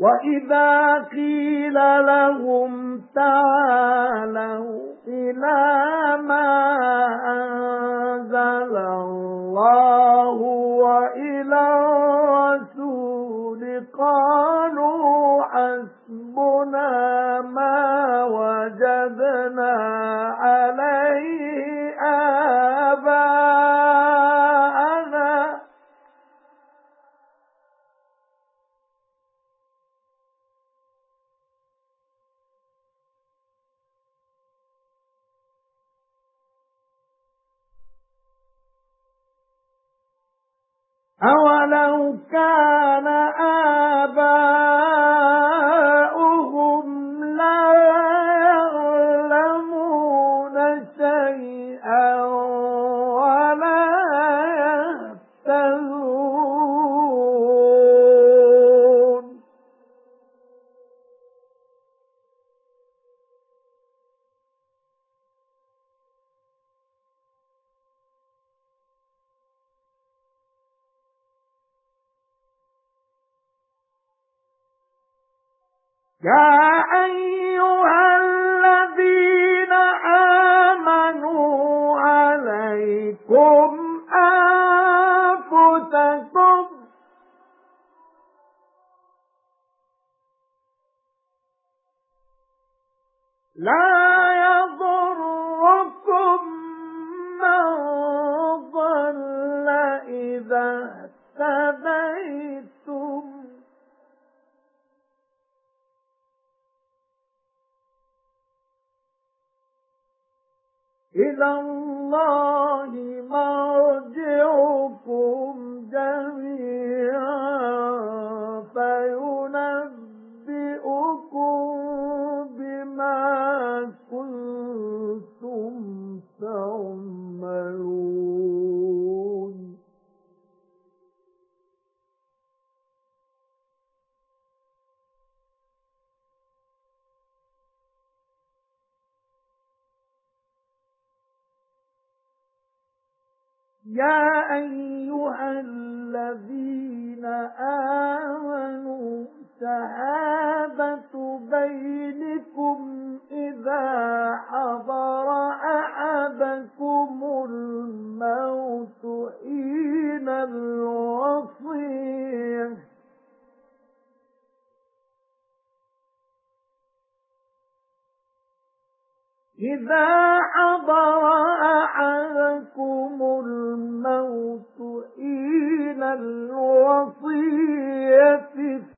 وَإِذَا قِيلَ لَهُمْ تَعَالَوْا إِلَى مَا أَنزَلَ اللَّهُ وَإِلَى الرَّسُولِ قَالُوا حَسْبُنَا مَا أَوَلَوْ كَانَ يَا أَيُّهَا الَّذِينَ آمَنُوا عَلَيْكُمْ أَنفُسَكُمْ لَا إِلَى اللَّهِ مَرْجِعُكُمْ. يَا أَيُّهَا الَّذِينَ آمَنُوا شَهَادَةُ بَيْنِكُمْ إِذَا حَضَرَ إِذَا حَضَرَ أَحَدَكُمُ الْمَوْتُ